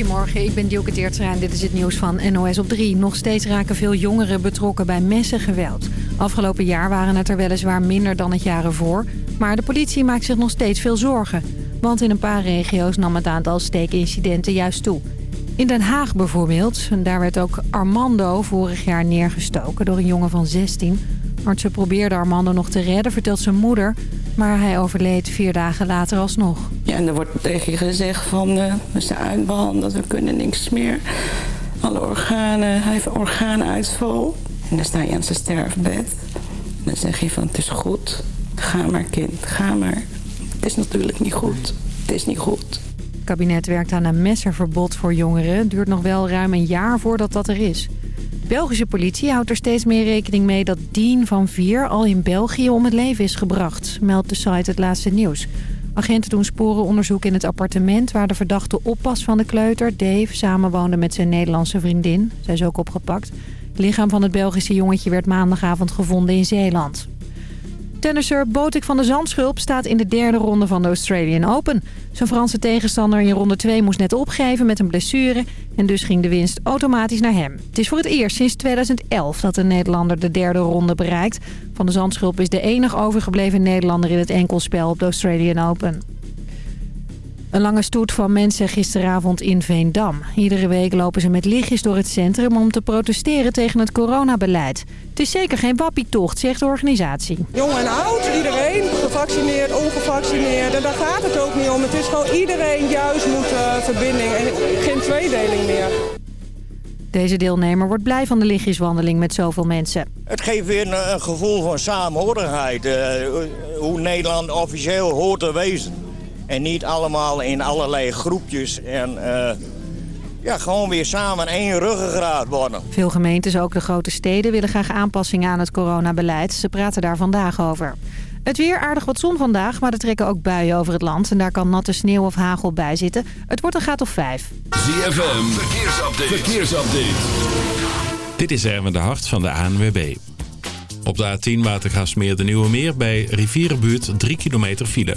Goedemorgen, ik ben Dielke Teertstra en dit is het nieuws van NOS op 3. Nog steeds raken veel jongeren betrokken bij messengeweld. Afgelopen jaar waren het er weliswaar minder dan het jaar ervoor. Maar de politie maakt zich nog steeds veel zorgen. Want in een paar regio's nam het aantal steekincidenten juist toe. In Den Haag bijvoorbeeld, daar werd ook Armando vorig jaar neergestoken door een jongen van 16. Artsen probeerden Armando nog te redden, vertelt zijn moeder... Maar hij overleed vier dagen later alsnog. Ja, en er wordt tegen je gezegd van uh, we zijn uitbehandeld, we kunnen niks meer. Alle organen, hij heeft orgaanuitval. En dan sta je aan zijn sterfbed. En dan zeg je van het is goed, ga maar kind, ga maar. Het is natuurlijk niet goed, het is niet goed. Het kabinet werkt aan een messerverbod voor jongeren. Het duurt nog wel ruim een jaar voordat dat er is. Belgische politie houdt er steeds meer rekening mee dat Dean van Vier al in België om het leven is gebracht, meldt de site het laatste nieuws. Agenten doen sporenonderzoek in het appartement waar de verdachte oppas van de kleuter, Dave, samenwoonde met zijn Nederlandse vriendin. Zij is ook opgepakt. Het lichaam van het Belgische jongetje werd maandagavond gevonden in Zeeland. Tennisser Botik van de Zandschulp staat in de derde ronde van de Australian Open. Zijn Franse tegenstander in ronde 2 moest net opgeven met een blessure... en dus ging de winst automatisch naar hem. Het is voor het eerst sinds 2011 dat een Nederlander de derde ronde bereikt. Van de Zandschulp is de enig overgebleven Nederlander in het enkelspel op de Australian Open. Een lange stoet van mensen gisteravond in Veendam. Iedere week lopen ze met lichtjes door het centrum om te protesteren tegen het coronabeleid. Het is zeker geen wappietocht, zegt de organisatie. Jong en oud, iedereen, gevaccineerd, ongevaccineerd. En daar gaat het ook niet om. Het is gewoon iedereen juist moet uh, verbinding en geen tweedeling meer. Deze deelnemer wordt blij van de lichtjeswandeling met zoveel mensen. Het geeft weer een, een gevoel van samenhorigheid. Uh, hoe Nederland officieel hoort te wezen. En niet allemaal in allerlei groepjes en uh, ja, gewoon weer samen één ruggengraat worden. Veel gemeentes, ook de grote steden, willen graag aanpassingen aan het coronabeleid. Ze praten daar vandaag over. Het weer aardig wat zon vandaag, maar er trekken ook buien over het land. En daar kan natte sneeuw of hagel bij zitten. Het wordt een graad of vijf. ZFM, verkeersupdate. verkeersupdate. Dit is Erwin de Hart van de ANWB. Op de A10 Watergasmeer de Nieuwe Meer bij Rivierenbuurt 3 kilometer file.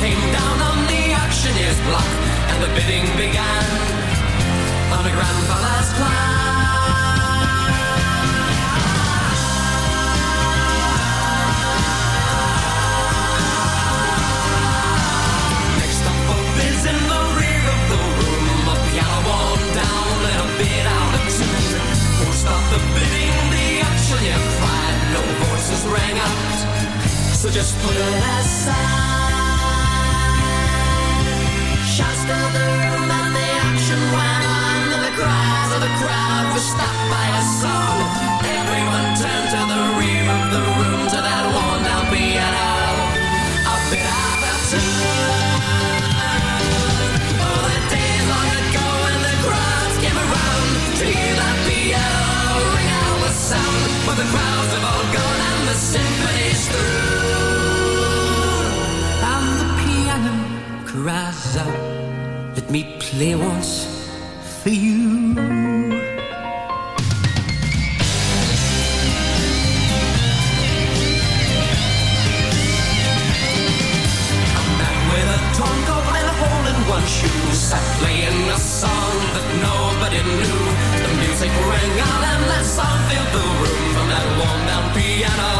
Came down on the auctioneer's block, and the bidding began on a grandfather's climb. Next up for in the rear of the room, a piano down and a bid out of tune. Won't stop the bidding, the auctioneer cried. No voices rang out. So just put it aside. The crowds have all gone and the symphony's through. Play once for you. A man with a torn coat one shoe. Sat playing a song that nobody knew. The music rang out and that song filled the room from that worn down piano.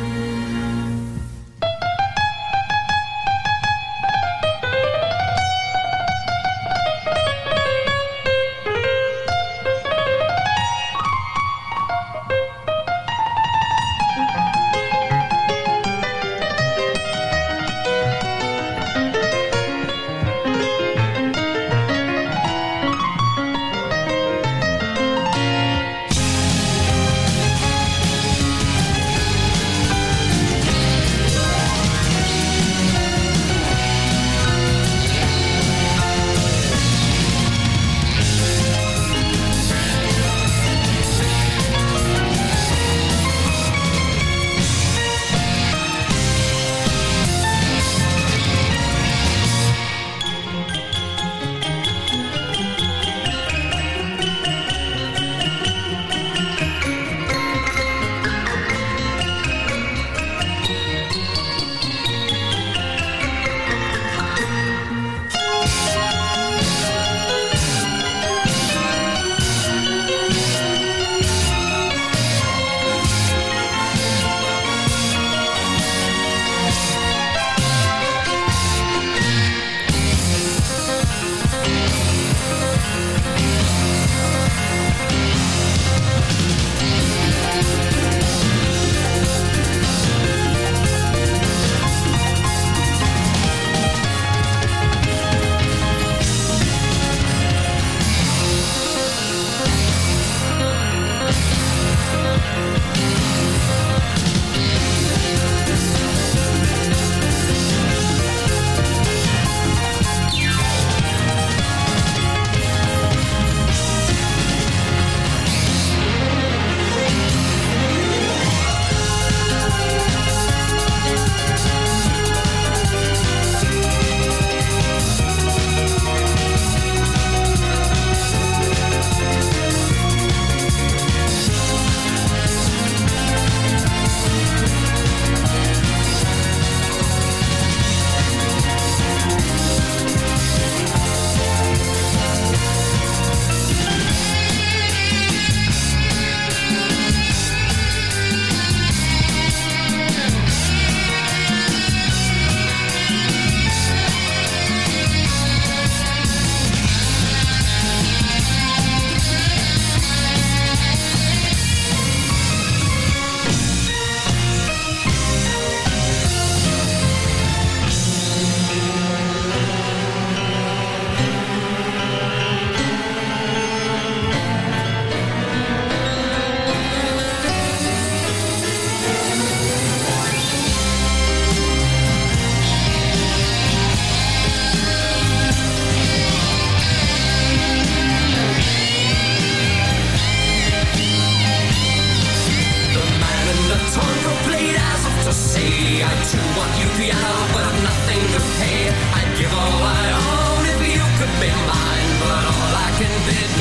Too want you piano, but I've nothing to pay. I'd give all I own if you could be mine, but all I can bid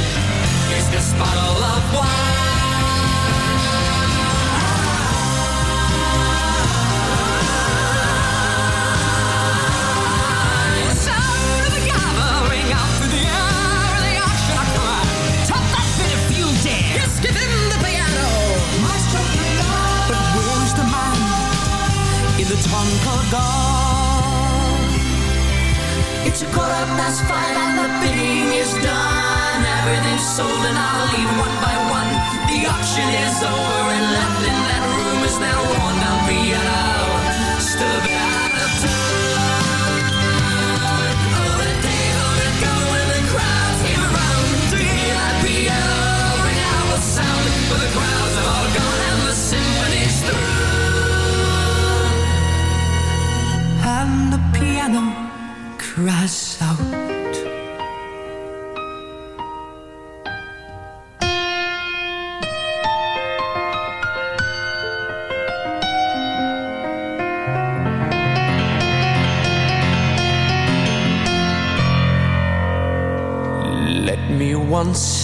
is this bottle of wine. gone. It's a quarter past five and the bidding is done. Everything's sold and I'll leave one by one. The auction is over and left in that room is now worn down piano. Stood out of town. Oh, the day on go the crowds came around. Out with sound the crowd. Let me once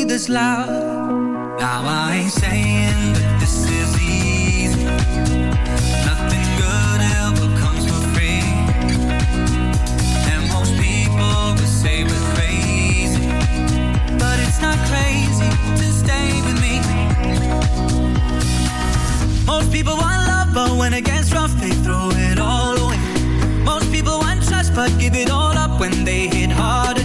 this loud. Now I ain't saying that this is easy. Nothing good ever comes for free. And most people would say we're crazy. But it's not crazy to stay with me. Most people want love, but when it gets rough, they throw it all away. Most people want trust, but give it all up when they hit harder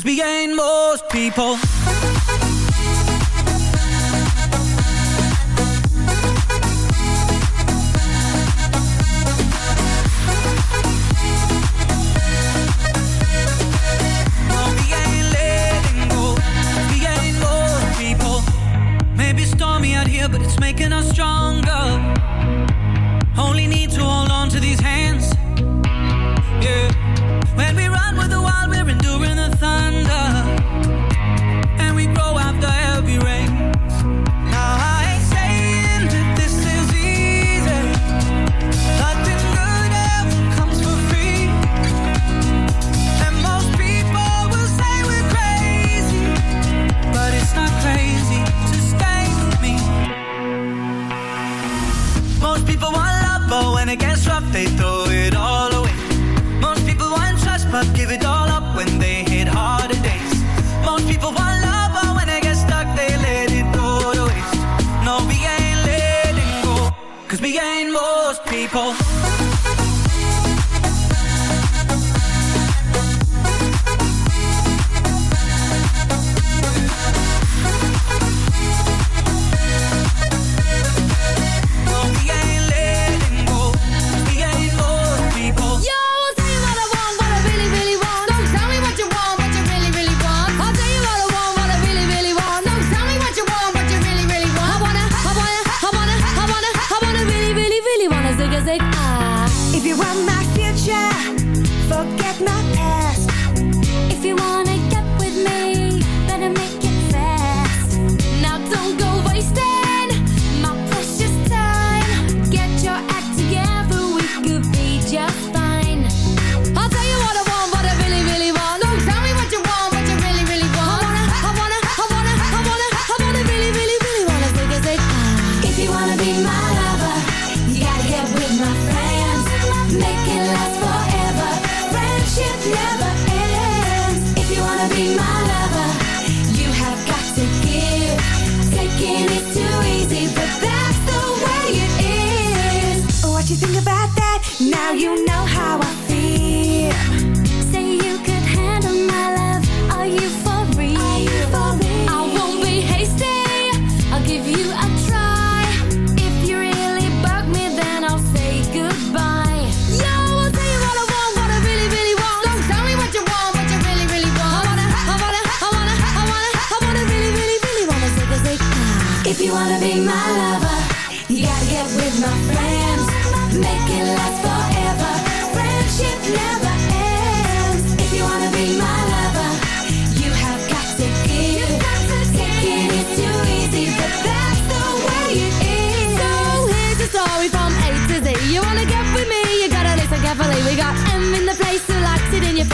Cause we ain't most people. Maybe stormy out here, but it's making us stronger.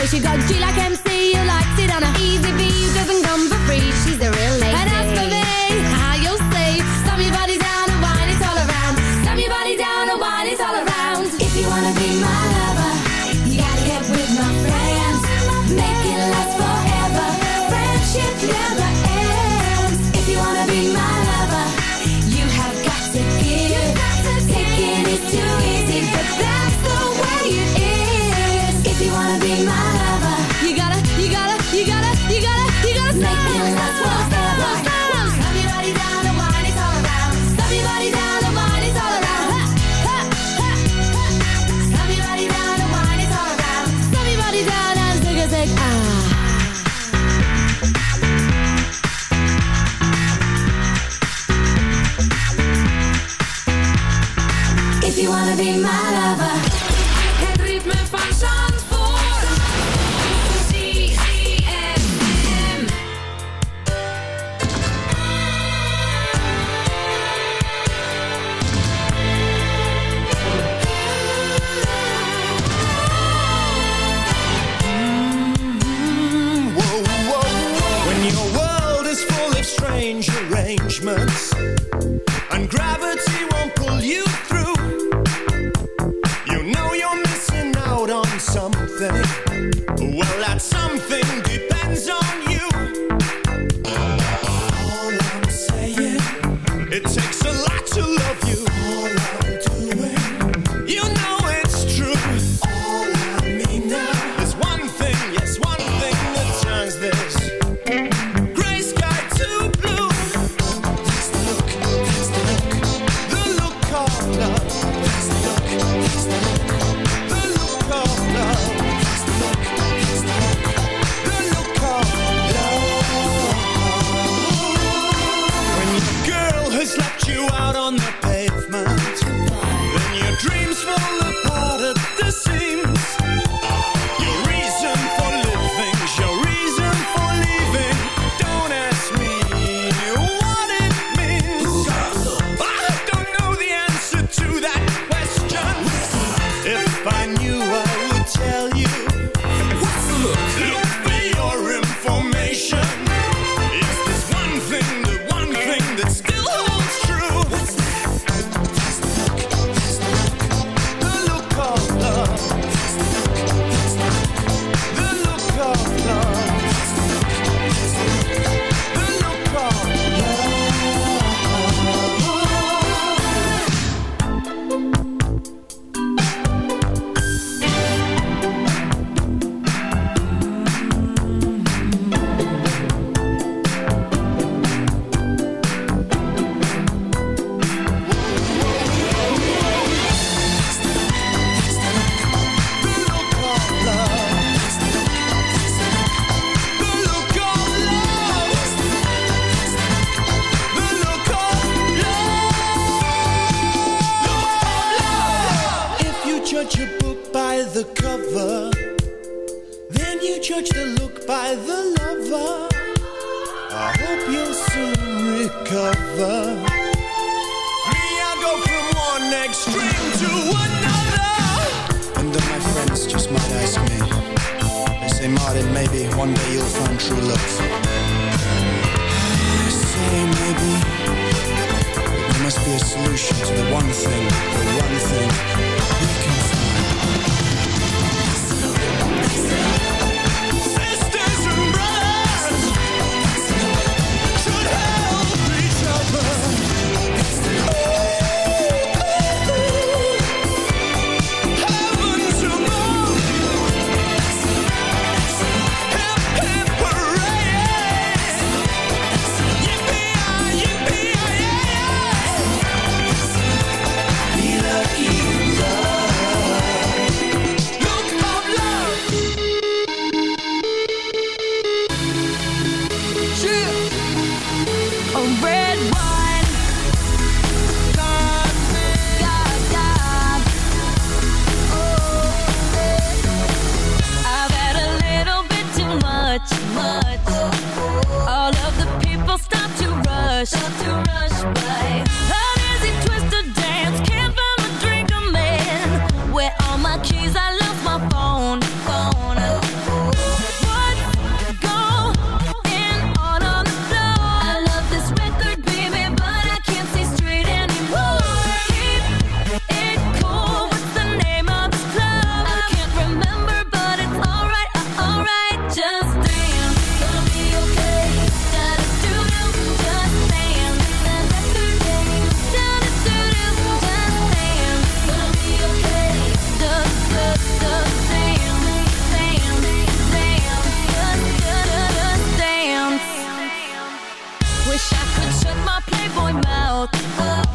she got G like MC One day you'll find true love. Say maybe There must be a solution to the one thing The one thing we can find. Shut my playboy mouth. Oh.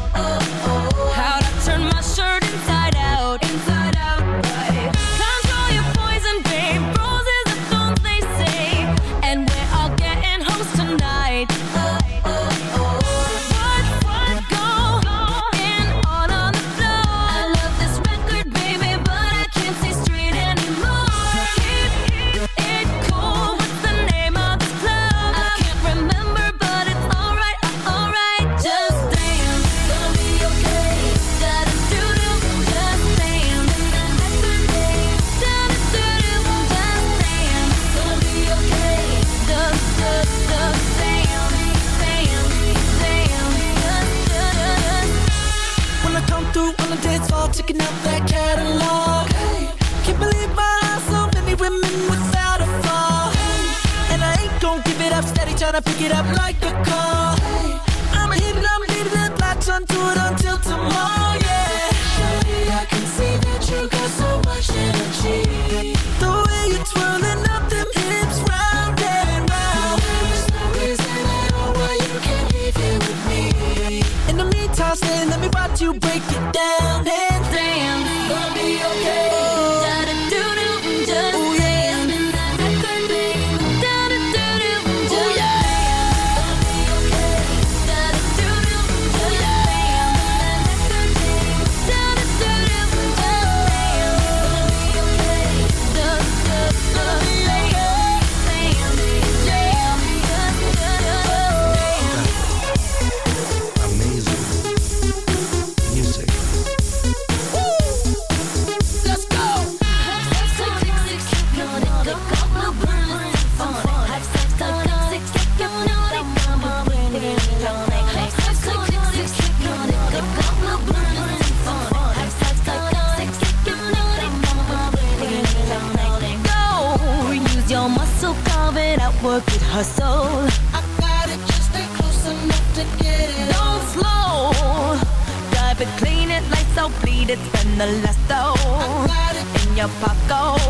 The last it. in your pocket.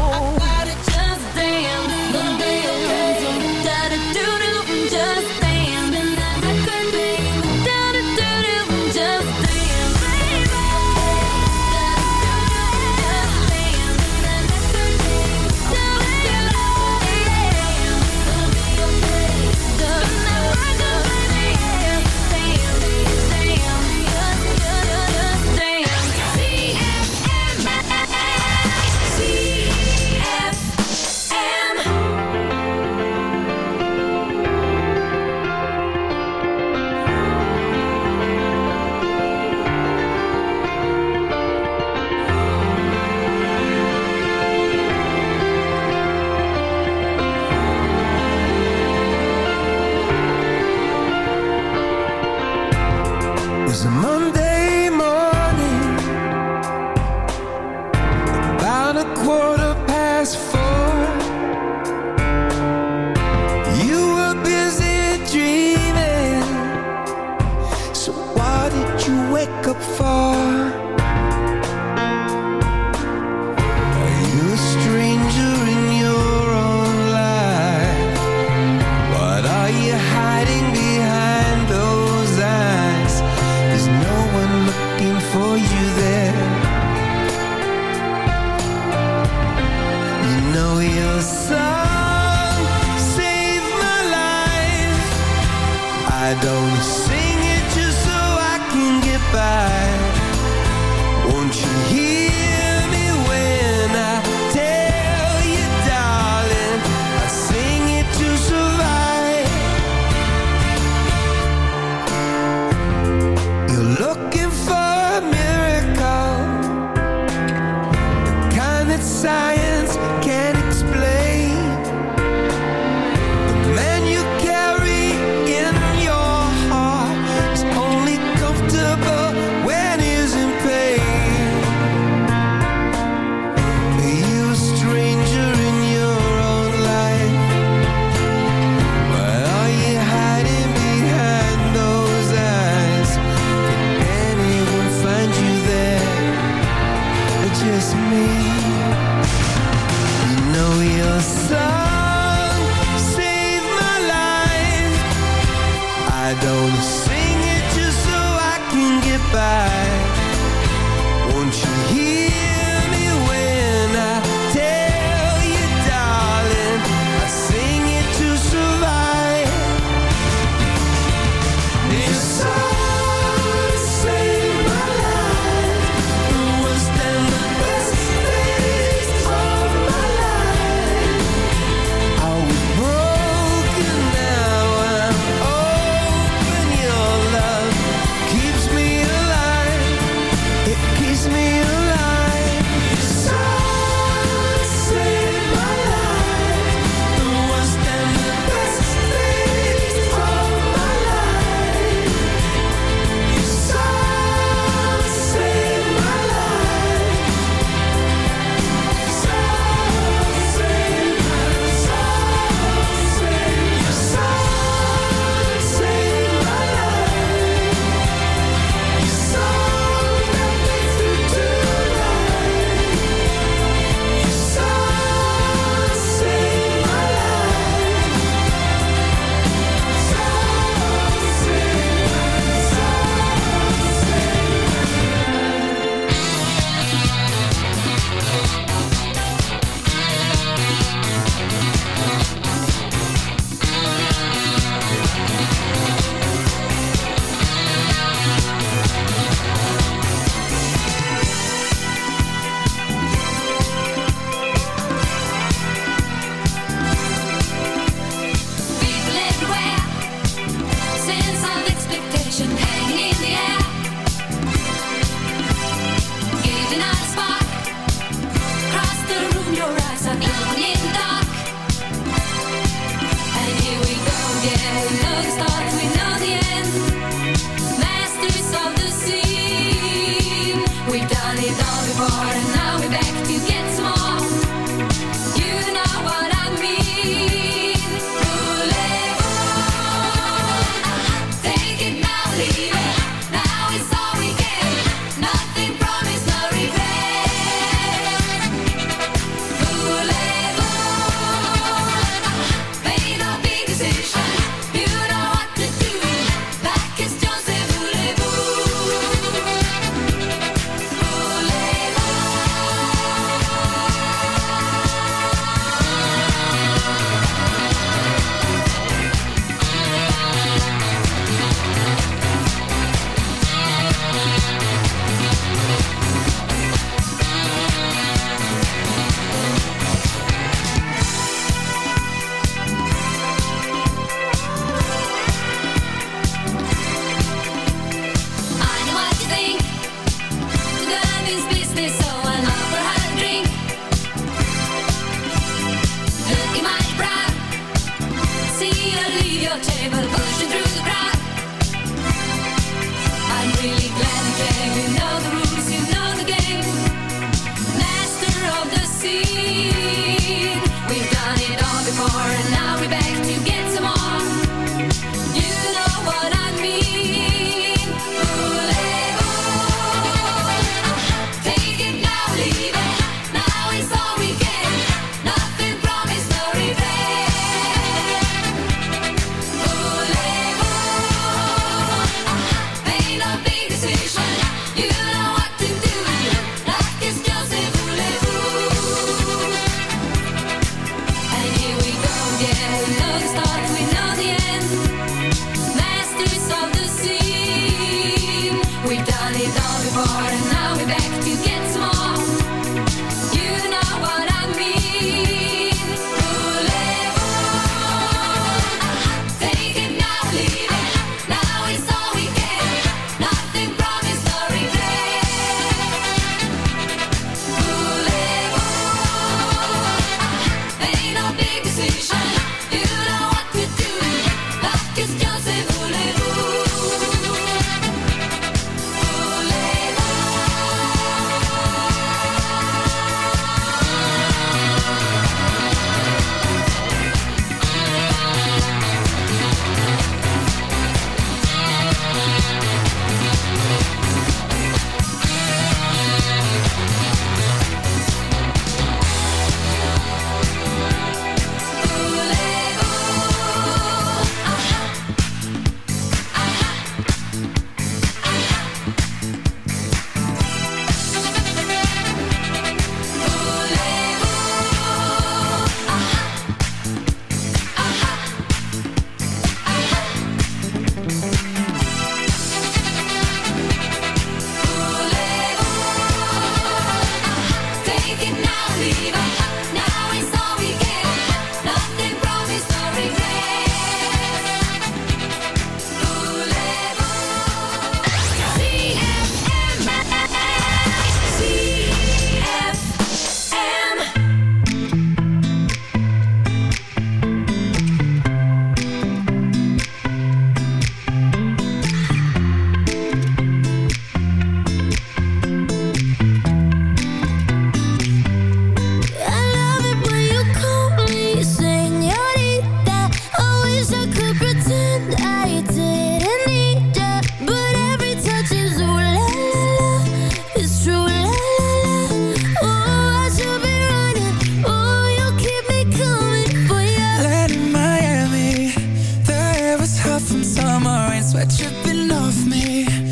love me.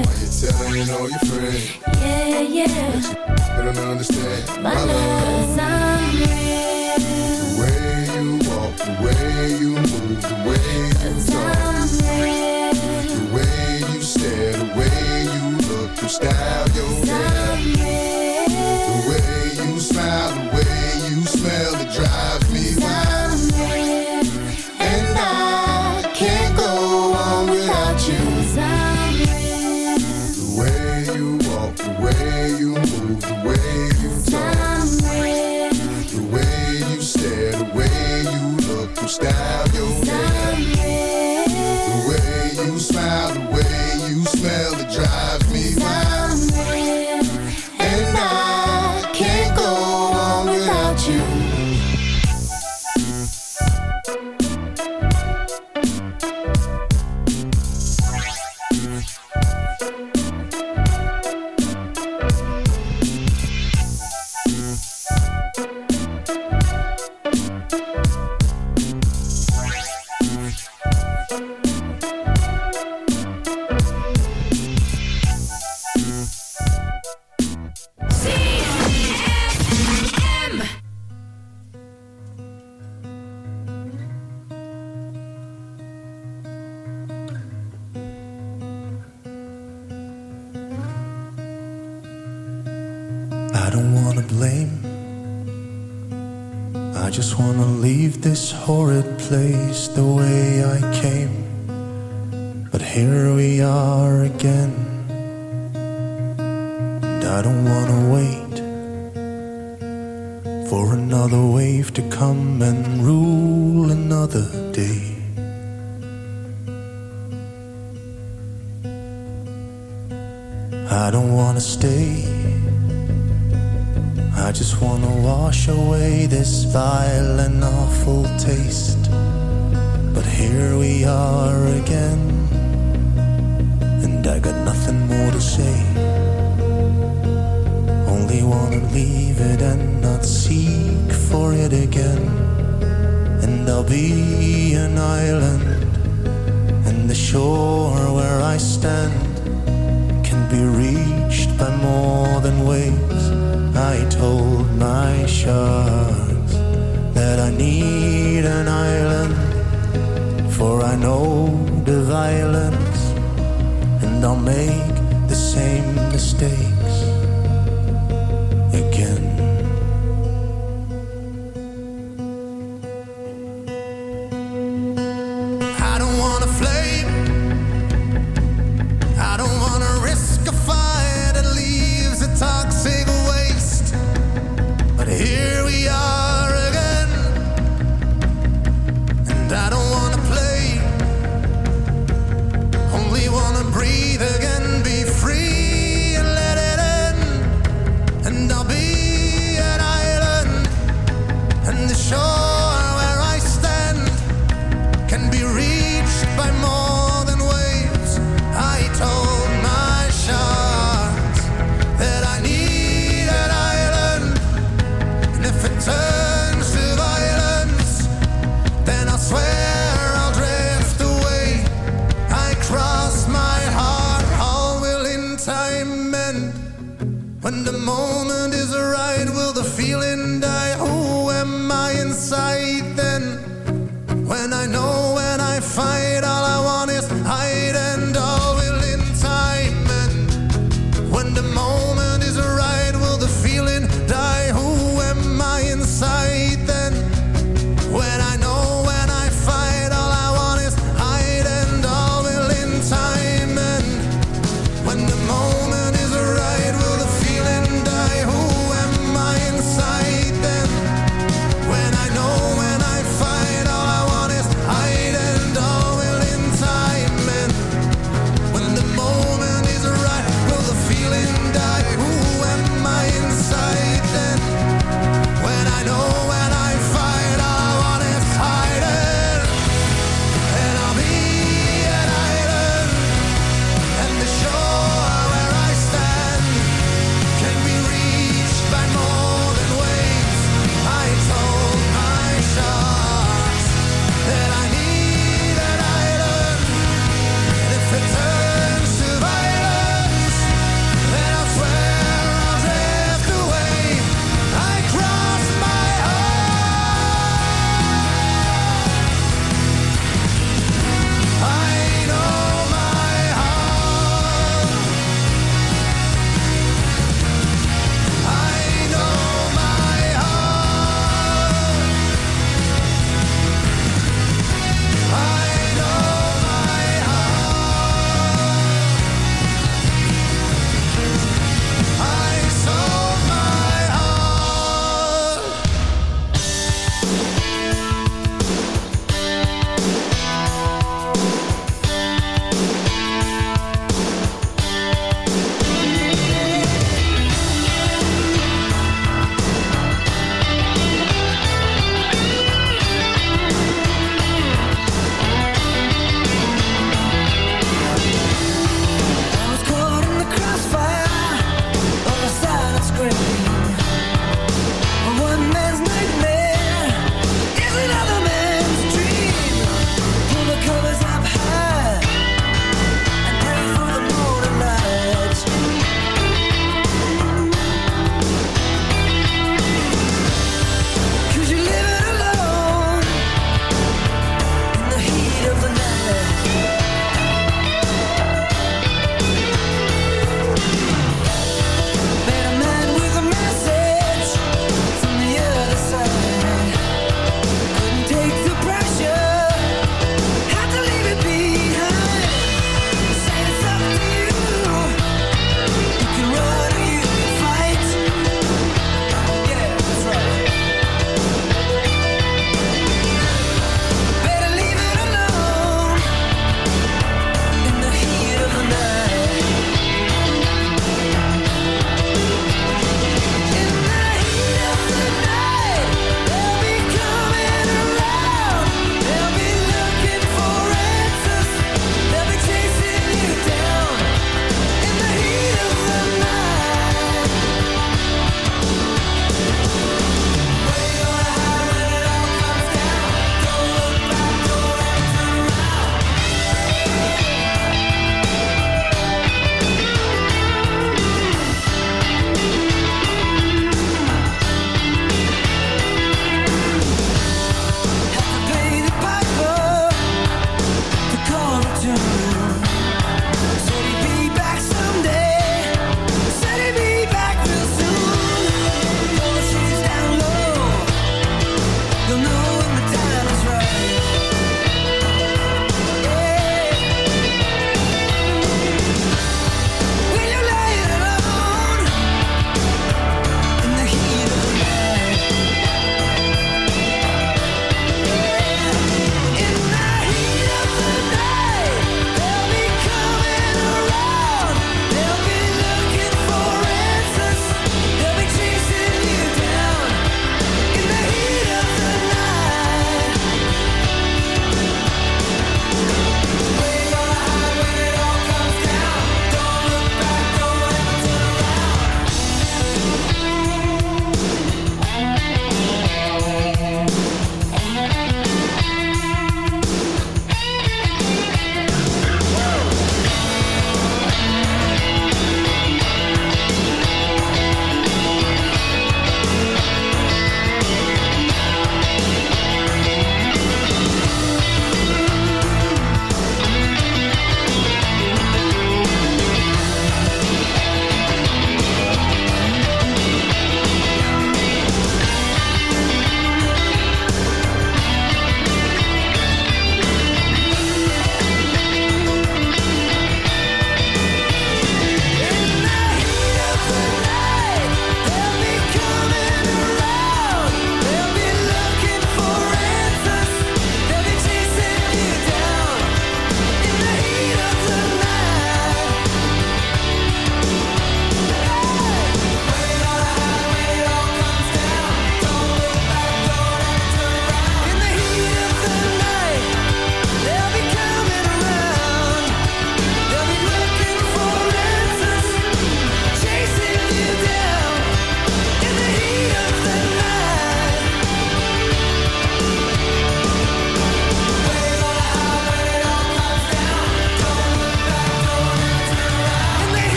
Why you telling all your friends? yeah, yeah. They don't understand. My love's I'm real. The way you walk, the way you move, the way you talk, I'm real. the way you stare, the way you look, your style, your hair, we are again. And I got nothing more to say. Only wanna leave it and not seek for it again. And I'll be an island, and the shore where I stand can be reached by more than waves. I told my shark. Make the same mistakes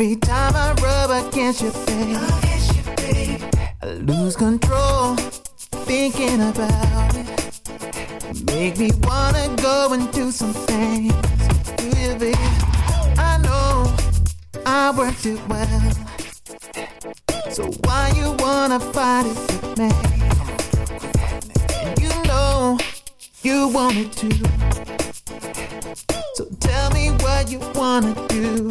Every time I rub against your face, I lose control, thinking about it. Make me wanna go and do some things. Do you, babe? I know I worked it well. So why you wanna fight it with me? You know you want it too. So tell me what you wanna do.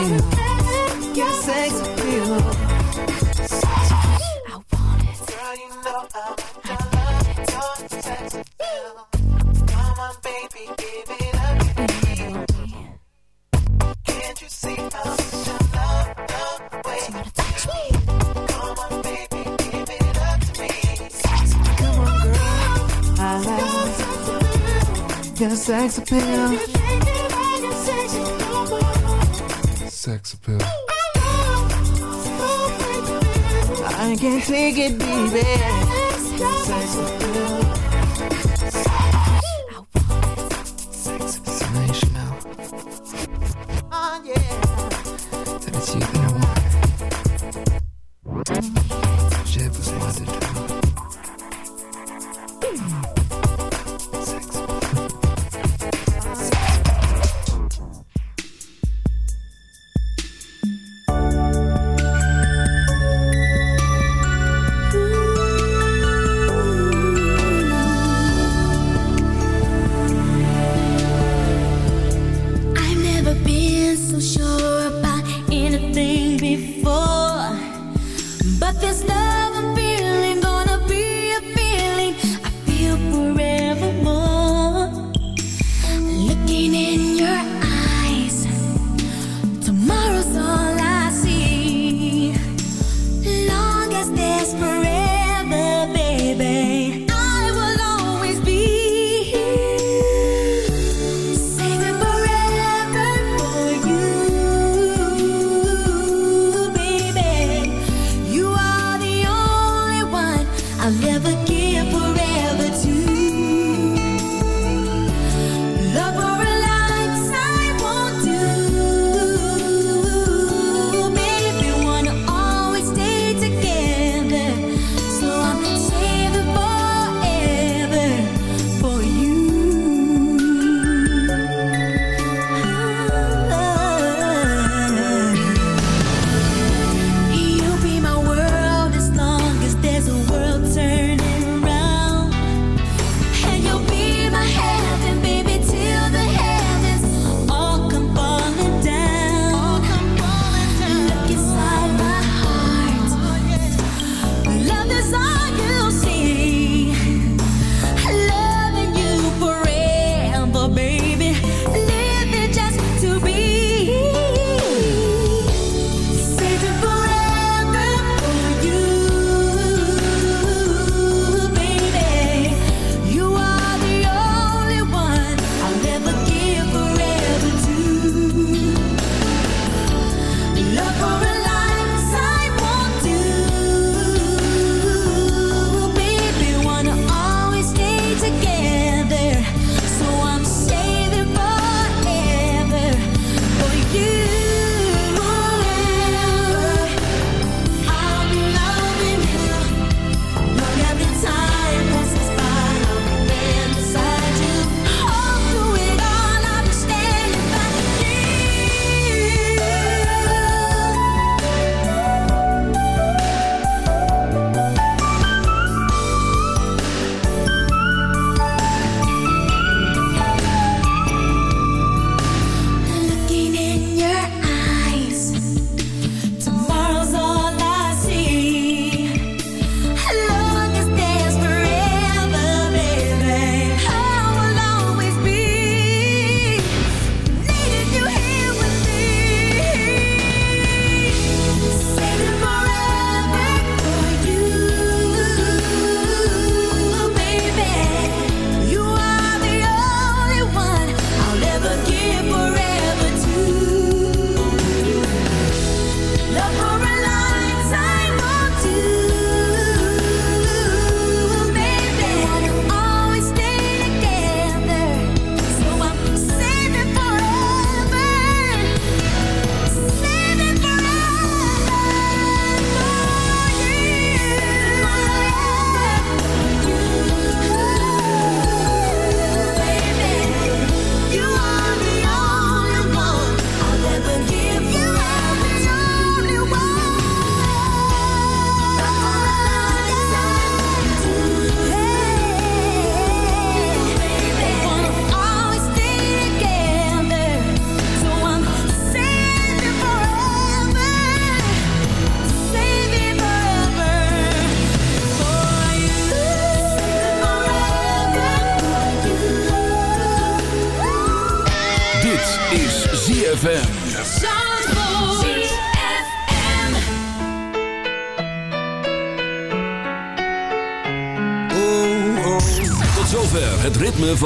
Way it feels, your sex appeal. Girl, you know I sex appeal. Come on, baby, give it up to me. Can't you see how much I love touch me? Come on, baby, give it up to me. Come on, girl, I sex appeal. Sex can't take it, baby.